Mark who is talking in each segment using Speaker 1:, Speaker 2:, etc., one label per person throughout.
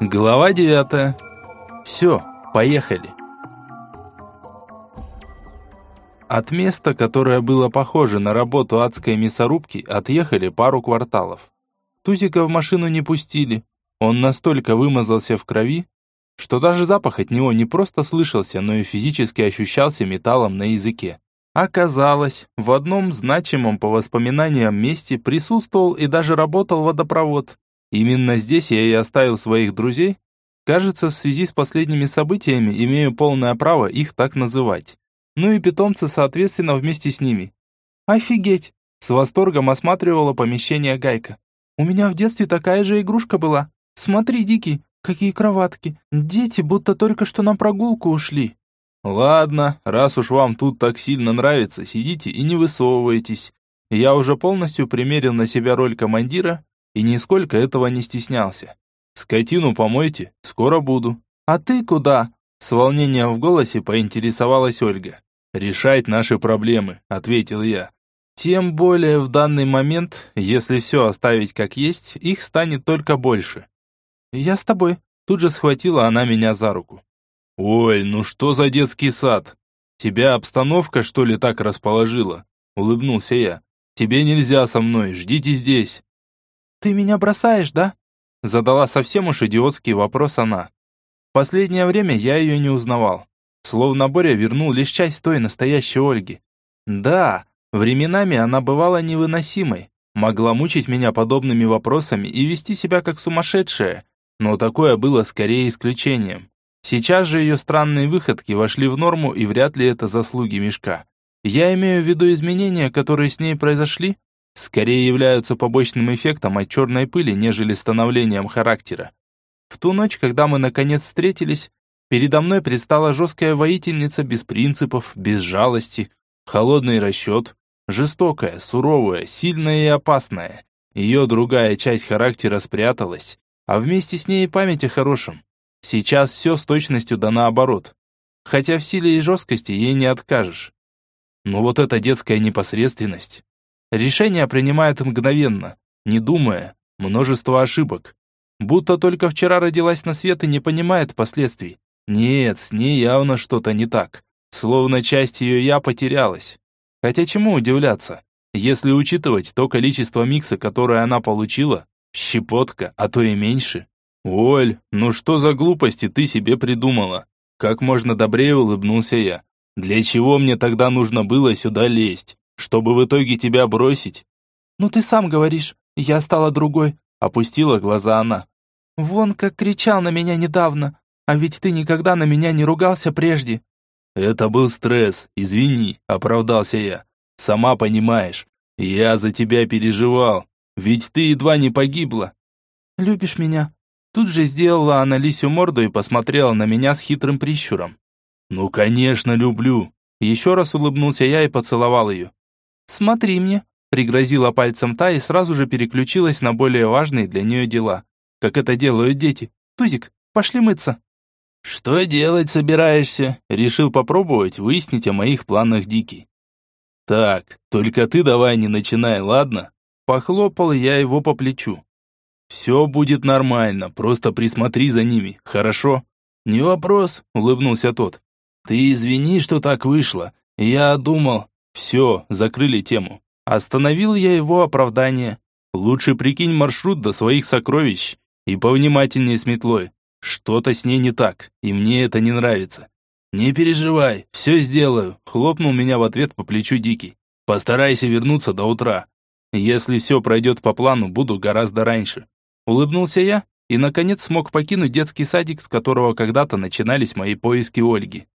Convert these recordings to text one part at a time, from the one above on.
Speaker 1: Глава 9. Все, поехали. От места, которое было похоже на работу адской мясорубки, отъехали пару кварталов. Тузика в машину не пустили. Он настолько вымазался в крови, что даже запах от него не просто слышался, но и физически ощущался металлом на языке. Оказалось, в одном значимом по воспоминаниям месте присутствовал и даже работал водопровод. Именно здесь я и оставил своих друзей. Кажется, в связи с последними событиями имею полное право их так называть. Ну и питомцы, соответственно, вместе с ними. Офигеть! С восторгом осматривала помещение Гайка. У меня в детстве такая же игрушка была. Смотри, Дикий, какие кроватки. Дети будто только что на прогулку ушли. Ладно, раз уж вам тут так сильно нравится, сидите и не высовывайтесь. Я уже полностью примерил на себя роль командира и нисколько этого не стеснялся. «Скотину помойте, скоро буду». «А ты куда?» С волнением в голосе поинтересовалась Ольга. «Решать наши проблемы», — ответил я. «Тем более в данный момент, если все оставить как есть, их станет только больше». «Я с тобой», — тут же схватила она меня за руку. «Оль, ну что за детский сад? Тебя обстановка, что ли, так расположила?» — улыбнулся я. «Тебе нельзя со мной, ждите здесь». «Ты меня бросаешь, да?» Задала совсем уж идиотский вопрос она. Последнее время я ее не узнавал. Словно Боря вернул лишь часть той настоящей Ольги. Да, временами она бывала невыносимой, могла мучить меня подобными вопросами и вести себя как сумасшедшая, но такое было скорее исключением. Сейчас же ее странные выходки вошли в норму и вряд ли это заслуги Мешка. Я имею в виду изменения, которые с ней произошли, скорее являются побочным эффектом от черной пыли, нежели становлением характера. В ту ночь, когда мы наконец встретились, передо мной предстала жесткая воительница без принципов, без жалости, холодный расчет, жестокая, суровая, сильная и опасная. Ее другая часть характера спряталась, а вместе с ней и память о хорошем. Сейчас все с точностью да наоборот. Хотя в силе и жесткости ей не откажешь. Но вот эта детская непосредственность. Решение принимает мгновенно, не думая, множество ошибок. Будто только вчера родилась на свет и не понимает последствий. Нет, с ней явно что-то не так. Словно часть ее «я» потерялась. Хотя чему удивляться? Если учитывать то количество микса, которое она получила, щепотка, а то и меньше. «Оль, ну что за глупости ты себе придумала?» Как можно добрее улыбнулся я. «Для чего мне тогда нужно было сюда лезть? Чтобы в итоге тебя бросить. Ну ты сам говоришь, я стала другой, опустила глаза она. Вон как кричал на меня недавно, а ведь ты никогда на меня не ругался прежде. Это был стресс, извини, оправдался я. Сама понимаешь, я за тебя переживал, ведь ты едва не погибла. Любишь меня? Тут же сделала она лисью морду и посмотрела на меня с хитрым прищуром. «Ну, конечно, люблю!» Еще раз улыбнулся я и поцеловал ее. «Смотри мне», — пригрозила пальцем та и сразу же переключилась на более важные для нее дела. Как это делают дети. «Тузик, пошли мыться». «Что делать собираешься?» Решил попробовать выяснить о моих планах Дикий. «Так, только ты давай не начинай, ладно?» Похлопал я его по плечу. «Все будет нормально, просто присмотри за ними, хорошо?» «Не вопрос», — улыбнулся тот. «Ты извини, что так вышло. Я думал, все, закрыли тему. Остановил я его оправдание. Лучше прикинь маршрут до своих сокровищ и повнимательнее с метлой. Что-то с ней не так, и мне это не нравится. Не переживай, все сделаю, хлопнул меня в ответ по плечу Дикий. Постарайся вернуться до утра. Если все пройдет по плану, буду гораздо раньше. Улыбнулся я и, наконец, смог покинуть детский садик, с которого когда-то начинались мои поиски Ольги.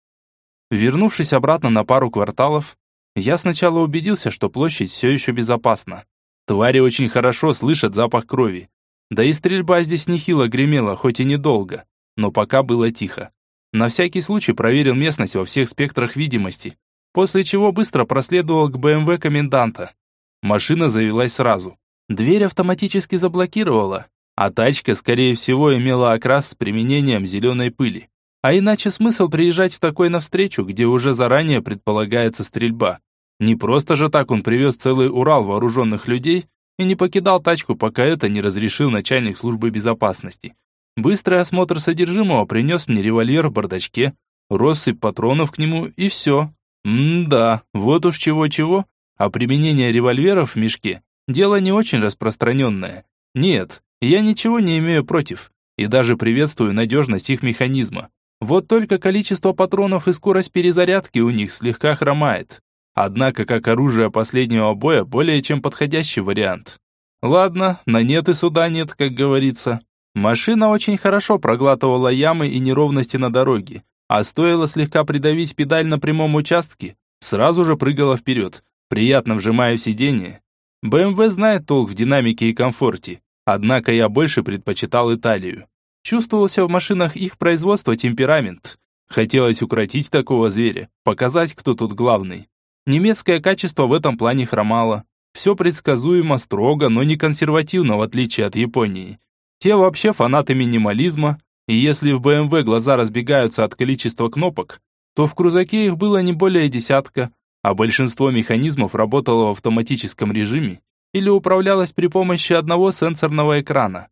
Speaker 1: Вернувшись обратно на пару кварталов, я сначала убедился, что площадь все еще безопасна. Твари очень хорошо слышат запах крови. Да и стрельба здесь нехило гремела, хоть и недолго. Но пока было тихо. На всякий случай проверил местность во всех спектрах видимости, после чего быстро проследовал к БМВ коменданта. Машина завелась сразу. Дверь автоматически заблокировала, а тачка, скорее всего, имела окрас с применением зеленой пыли. А иначе смысл приезжать в такой навстречу, где уже заранее предполагается стрельба. Не просто же так он привез целый Урал вооруженных людей и не покидал тачку, пока это не разрешил начальник службы безопасности. Быстрый осмотр содержимого принес мне револьвер в бардачке, россыпь патронов к нему и все. М-да, вот уж чего-чего, а применение револьверов в мешке – дело не очень распространенное. Нет, я ничего не имею против, и даже приветствую надежность их механизма. Вот только количество патронов и скорость перезарядки у них слегка хромает. Однако, как оружие последнего боя, более чем подходящий вариант. Ладно, на нет и суда нет, как говорится. Машина очень хорошо проглатывала ямы и неровности на дороге, а стоило слегка придавить педаль на прямом участке, сразу же прыгала вперед, приятно вжимая в сиденье. БМВ знает толк в динамике и комфорте, однако я больше предпочитал Италию. Чувствовался в машинах их производства темперамент. Хотелось укротить такого зверя, показать, кто тут главный. Немецкое качество в этом плане хромало. Все предсказуемо, строго, но не консервативно, в отличие от Японии. Те вообще фанаты минимализма, и если в BMW глаза разбегаются от количества кнопок, то в крузаке их было не более десятка, а большинство механизмов работало в автоматическом режиме или управлялось при помощи одного сенсорного экрана.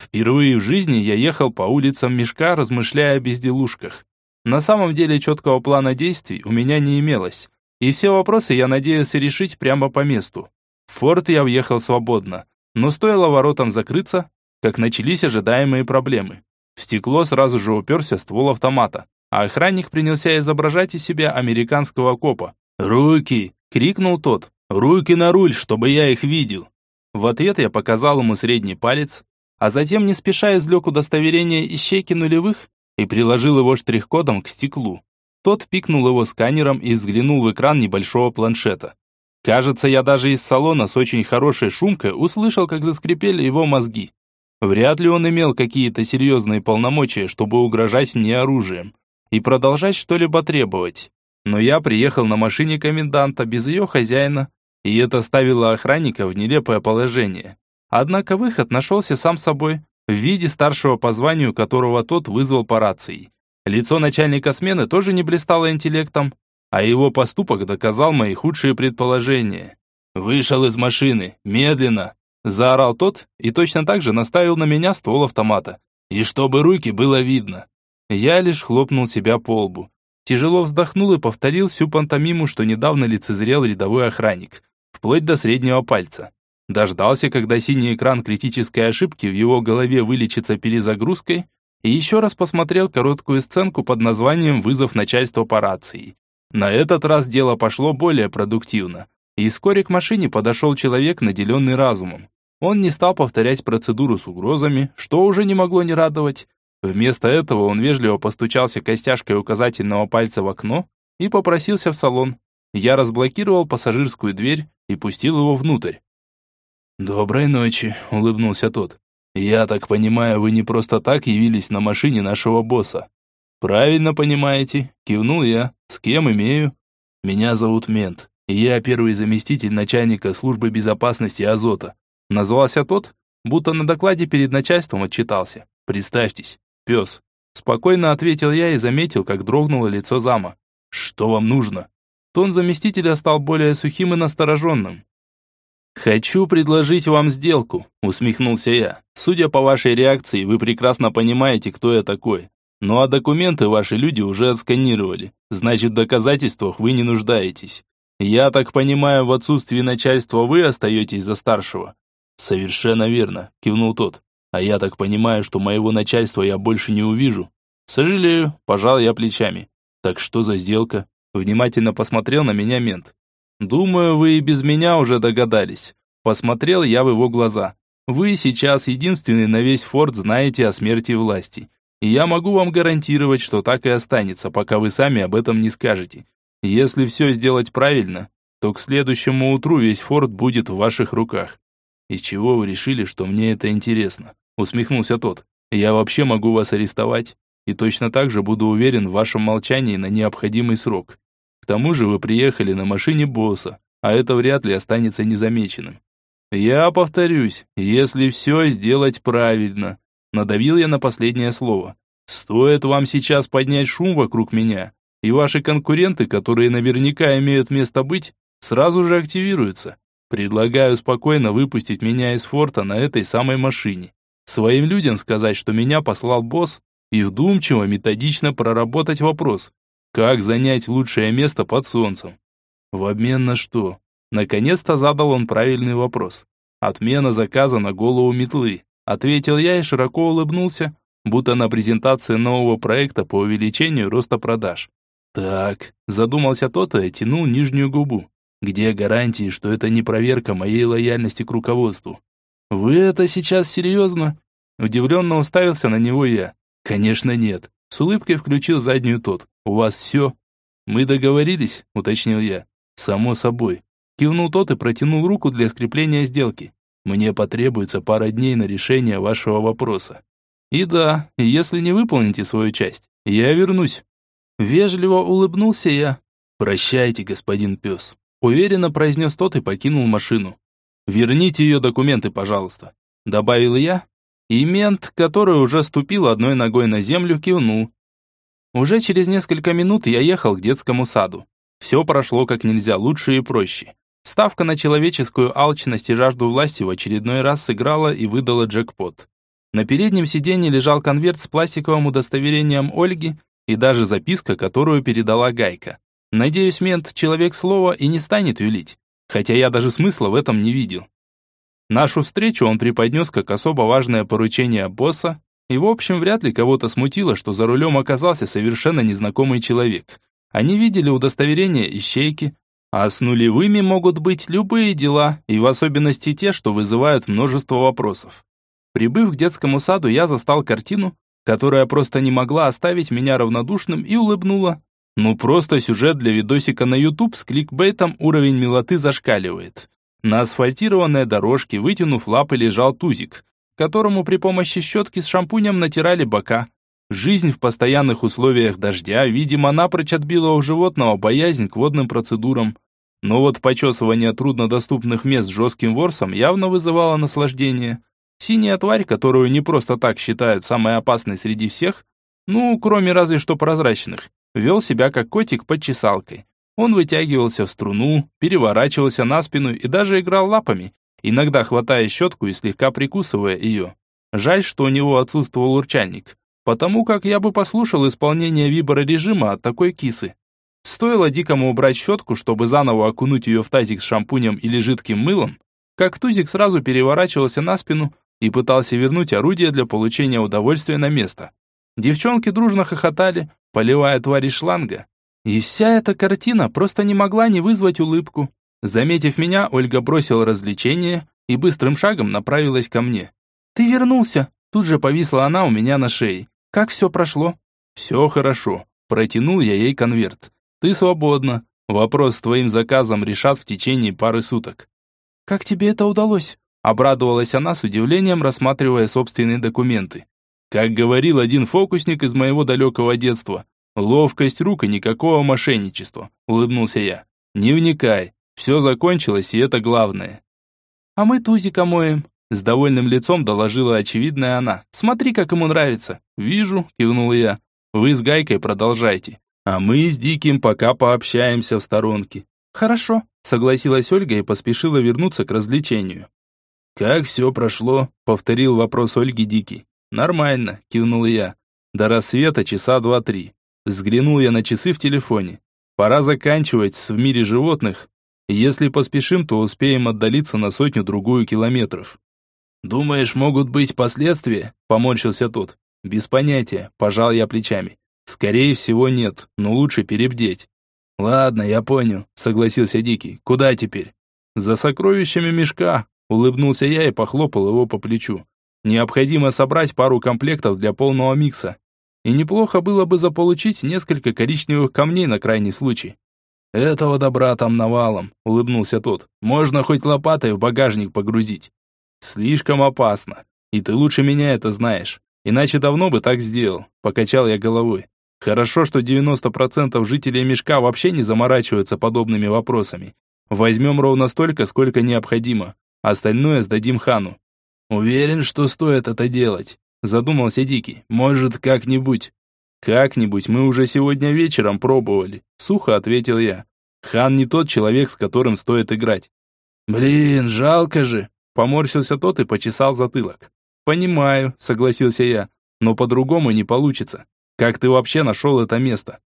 Speaker 1: Впервые в жизни я ехал по улицам мешка, размышляя о безделушках. На самом деле четкого плана действий у меня не имелось, и все вопросы я надеялся решить прямо по месту. В форт я въехал свободно, но стоило воротам закрыться, как начались ожидаемые проблемы. В стекло сразу же уперся ствол автомата, а охранник принялся изображать из себя американского копа. «Руки!» — крикнул тот. «Руки на руль, чтобы я их видел!» В ответ я показал ему средний палец, а затем не спеша извлек удостоверение ищейки нулевых и приложил его штрих-кодом к стеклу. Тот пикнул его сканером и взглянул в экран небольшого планшета. Кажется, я даже из салона с очень хорошей шумкой услышал, как заскрипели его мозги. Вряд ли он имел какие-то серьезные полномочия, чтобы угрожать мне оружием и продолжать что-либо требовать. Но я приехал на машине коменданта без ее хозяина, и это ставило охранника в нелепое положение. Однако выход нашелся сам собой, в виде старшего по званию, которого тот вызвал по рации. Лицо начальника смены тоже не блистало интеллектом, а его поступок доказал мои худшие предположения. «Вышел из машины, медленно!» Заорал тот и точно так же наставил на меня ствол автомата. И чтобы руки было видно. Я лишь хлопнул себя по лбу. Тяжело вздохнул и повторил всю пантомиму, что недавно лицезрел рядовой охранник, вплоть до среднего пальца. Дождался, когда синий экран критической ошибки в его голове вылечится перезагрузкой, и еще раз посмотрел короткую сценку под названием «Вызов начальства по рации». На этот раз дело пошло более продуктивно, и вскоре к машине подошел человек, наделенный разумом. Он не стал повторять процедуру с угрозами, что уже не могло не радовать. Вместо этого он вежливо постучался костяшкой указательного пальца в окно и попросился в салон. Я разблокировал пассажирскую дверь и пустил его внутрь. «Доброй ночи», — улыбнулся тот. «Я так понимаю, вы не просто так явились на машине нашего босса?» «Правильно понимаете», — кивнул я. «С кем имею?» «Меня зовут Мент, и я первый заместитель начальника службы безопасности Азота. Назвался тот, будто на докладе перед начальством отчитался. «Представьтесь, пес». Спокойно ответил я и заметил, как дрогнуло лицо зама. «Что вам нужно?» Тон заместителя стал более сухим и настороженным. «Хочу предложить вам сделку», — усмехнулся я. «Судя по вашей реакции, вы прекрасно понимаете, кто я такой. Ну а документы ваши люди уже отсканировали. Значит, в доказательствах вы не нуждаетесь. Я так понимаю, в отсутствии начальства вы остаетесь за старшего. «Совершенно верно», – кивнул тот. «А я так понимаю, что моего начальства я больше не увижу». «Сожалею», – пожал я плечами. «Так что за сделка?» Внимательно посмотрел на меня мент. «Думаю, вы и без меня уже догадались». Посмотрел я в его глаза. «Вы сейчас единственный на весь форт знаете о смерти власти. И я могу вам гарантировать, что так и останется, пока вы сами об этом не скажете. Если все сделать правильно, то к следующему утру весь форт будет в ваших руках. «Из чего вы решили, что мне это интересно?» Усмехнулся тот. «Я вообще могу вас арестовать, и точно так же буду уверен в вашем молчании на необходимый срок. К тому же вы приехали на машине босса, а это вряд ли останется незамеченным. Я повторюсь, если все сделать правильно, надавил я на последнее слово. Стоит вам сейчас поднять шум вокруг меня, и ваши конкуренты, которые наверняка имеют место быть, сразу же активируются. Предлагаю спокойно выпустить меня из форта на этой самой машине. Своим людям сказать, что меня послал босс, и вдумчиво, методично проработать вопрос, как занять лучшее место под солнцем. В обмен на что? Наконец-то задал он правильный вопрос. Отмена заказа на голову метлы. Ответил я и широко улыбнулся, будто на презентации нового проекта по увеличению роста продаж. Так, задумался тот и тянул нижнюю губу. Где гарантии, что это не проверка моей лояльности к руководству? Вы это сейчас серьезно? Удивленно уставился на него я. Конечно нет. С улыбкой включил заднюю тот. У вас все? Мы договорились, уточнил я. Само собой. Кивнул тот и протянул руку для скрепления сделки. Мне потребуется пара дней на решение вашего вопроса. И да, если не выполните свою часть, я вернусь. Вежливо улыбнулся я. Прощайте, господин пес. Уверенно произнес тот и покинул машину. Верните ее документы, пожалуйста. Добавил я. И мент, который уже ступил одной ногой на землю, кивнул. Уже через несколько минут я ехал к детскому саду. Все прошло как нельзя лучше и проще. Ставка на человеческую алчность и жажду власти в очередной раз сыграла и выдала джекпот. На переднем сиденье лежал конверт с пластиковым удостоверением Ольги и даже записка, которую передала Гайка. Надеюсь, мент человек слова и не станет юлить, хотя я даже смысла в этом не видел. Нашу встречу он преподнес как особо важное поручение босса, и в общем вряд ли кого-то смутило, что за рулем оказался совершенно незнакомый человек. Они видели удостоверение ищейки, а с нулевыми могут быть любые дела, и в особенности те, что вызывают множество вопросов. Прибыв к детскому саду, я застал картину, которая просто не могла оставить меня равнодушным и улыбнула. Ну просто сюжет для видосика на YouTube с кликбейтом уровень милоты зашкаливает. На асфальтированной дорожке, вытянув лапы, лежал тузик, которому при помощи щетки с шампунем натирали бока. Жизнь в постоянных условиях дождя, видимо, напрочь отбила у животного боязнь к водным процедурам. Но вот почесывание труднодоступных мест жестким ворсом явно вызывало наслаждение. Синяя тварь, которую не просто так считают самой опасной среди всех, ну, кроме разве что прозрачных, вел себя как котик под чесалкой. Он вытягивался в струну, переворачивался на спину и даже играл лапами, иногда хватая щетку и слегка прикусывая ее. Жаль, что у него отсутствовал урчальник потому как я бы послушал исполнение виброрежима от такой кисы. Стоило дикому убрать щетку, чтобы заново окунуть ее в тазик с шампунем или жидким мылом, как тузик сразу переворачивался на спину и пытался вернуть орудие для получения удовольствия на место. Девчонки дружно хохотали, поливая твари шланга. И вся эта картина просто не могла не вызвать улыбку. Заметив меня, Ольга бросила развлечение и быстрым шагом направилась ко мне. «Ты вернулся!» Тут же повисла она у меня на шее. Как все прошло?» «Все хорошо». Протянул я ей конверт. «Ты свободна. Вопрос с твоим заказом решат в течение пары суток».
Speaker 2: «Как тебе это удалось?»
Speaker 1: Обрадовалась она с удивлением, рассматривая собственные документы. Как говорил один фокусник из моего далекого детства, ловкость рук и никакого мошенничества, улыбнулся я. Не вникай, все закончилось, и это главное.
Speaker 2: А мы тузика моем,
Speaker 1: с довольным лицом доложила очевидная она. «Смотри, как ему нравится». «Вижу», — кивнул я. «Вы с Гайкой продолжайте. А мы с Диким пока пообщаемся в сторонке».
Speaker 2: «Хорошо», —
Speaker 1: согласилась Ольга и поспешила вернуться к развлечению. «Как все прошло?» — повторил вопрос Ольги Дикий. «Нормально», — кивнул я. «До рассвета часа два-три». Взглянул я на часы в телефоне. «Пора заканчивать с в мире животных. Если поспешим, то успеем отдалиться на сотню-другую километров». «Думаешь, могут быть последствия?» – поморщился тот. «Без понятия», – пожал я плечами. «Скорее всего, нет, но лучше перебдеть». «Ладно, я понял», – согласился Дикий. «Куда теперь?» «За сокровищами мешка», – улыбнулся я и похлопал его по плечу. «Необходимо собрать пару комплектов для полного микса. И неплохо было бы заполучить несколько коричневых камней на крайний случай». «Этого добра там навалом», – улыбнулся тот. «Можно хоть лопатой в багажник погрузить». Слишком опасно. И ты лучше меня это знаешь. Иначе давно бы так сделал. Покачал я головой. Хорошо, что 90% жителей мешка вообще не заморачиваются подобными вопросами. Возьмем ровно столько, сколько необходимо. Остальное сдадим хану. Уверен, что стоит это делать. Задумался Дикий. Может, как-нибудь. Как-нибудь мы уже сегодня вечером пробовали. Сухо ответил я. Хан не тот человек, с которым стоит играть. Блин, жалко же. Поморщился тот и почесал затылок. «Понимаю», — согласился я, — «но по-другому не получится. Как ты вообще нашел это место?»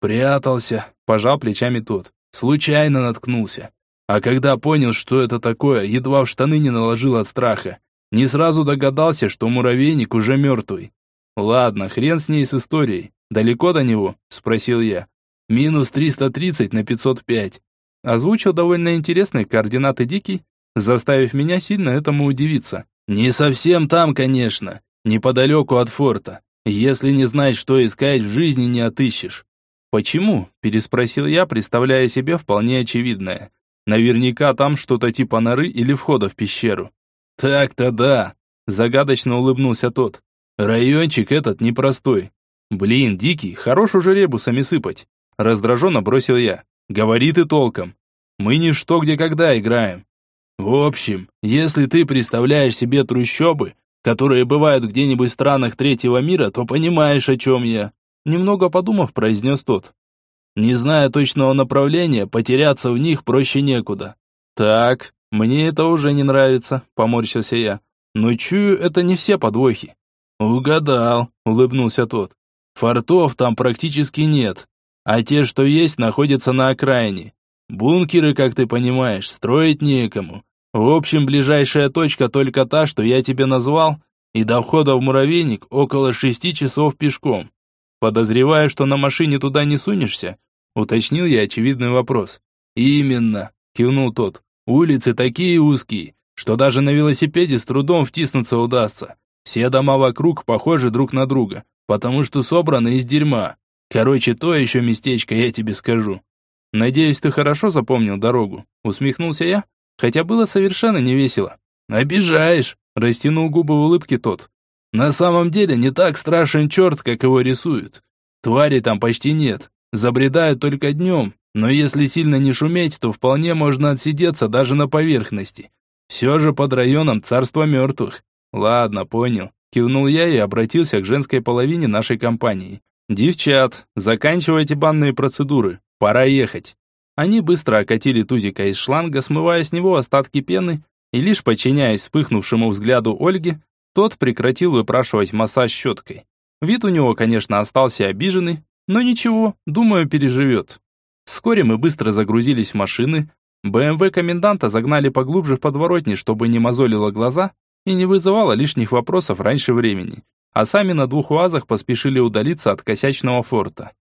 Speaker 1: «Прятался», — пожал плечами тот. «Случайно наткнулся. А когда понял, что это такое, едва в штаны не наложил от страха. Не сразу догадался, что муравейник уже мертвый. «Ладно, хрен с ней с историей. Далеко до него?» – спросил я. «Минус 330 на 505». Озвучил довольно интересные координаты Дикий, заставив меня сильно этому удивиться. «Не совсем там, конечно. Неподалеку от форта. Если не знать, что искать, в жизни не отыщешь». «Почему?» – переспросил я, представляя себе вполне очевидное. «Наверняка там что-то типа норы или входа в пещеру». «Так-то да», – загадочно улыбнулся тот. «Райончик этот непростой. Блин, Дикий, хорош уже ребусами сыпать». Раздраженно бросил я. «Говори ты толком. Мы не что где когда играем. В общем, если ты представляешь себе трущобы, которые бывают где-нибудь в странах третьего мира, то понимаешь, о чем я. Немного подумав, произнес тот. Не зная точного направления, потеряться в них проще некуда. Так, мне это уже не нравится, поморщился я. Но чую, это не все подвохи. Угадал, улыбнулся тот. Фортов там практически нет, а те, что есть, находятся на окраине. Бункеры, как ты понимаешь, строить некому. В общем, ближайшая точка только та, что я тебе назвал, и до входа в муравейник около шести часов пешком. Подозревая, что на машине туда не сунешься, уточнил я очевидный вопрос. Именно, кивнул тот. Улицы такие узкие, что даже на велосипеде с трудом втиснуться удастся. Все дома вокруг похожи друг на друга, потому что собраны из дерьма. Короче, то еще местечко, я тебе скажу. Надеюсь, ты хорошо запомнил дорогу, усмехнулся я, хотя было совершенно не весело. Обижаешь, растянул губы в улыбке тот. На самом деле не так страшен черт, как его рисуют. Твари там почти нет, забредают только днем, но если сильно не шуметь, то вполне можно отсидеться даже на поверхности. Все же под районом царство мертвых. Ладно, понял. Кивнул я и обратился к женской половине нашей компании. «Девчат, заканчивайте банные процедуры. Пора ехать». Они быстро окатили тузика из шланга, смывая с него остатки пены, и лишь подчиняясь вспыхнувшему взгляду Ольги, тот прекратил выпрашивать массаж щеткой. Вид у него, конечно, остался обиженный, но ничего, думаю, переживет. Вскоре мы быстро загрузились в машины, БМВ коменданта загнали поглубже в подворотни, чтобы не мозолило глаза и не вызывало лишних вопросов раньше времени, а сами на двух УАЗах поспешили удалиться от косячного форта.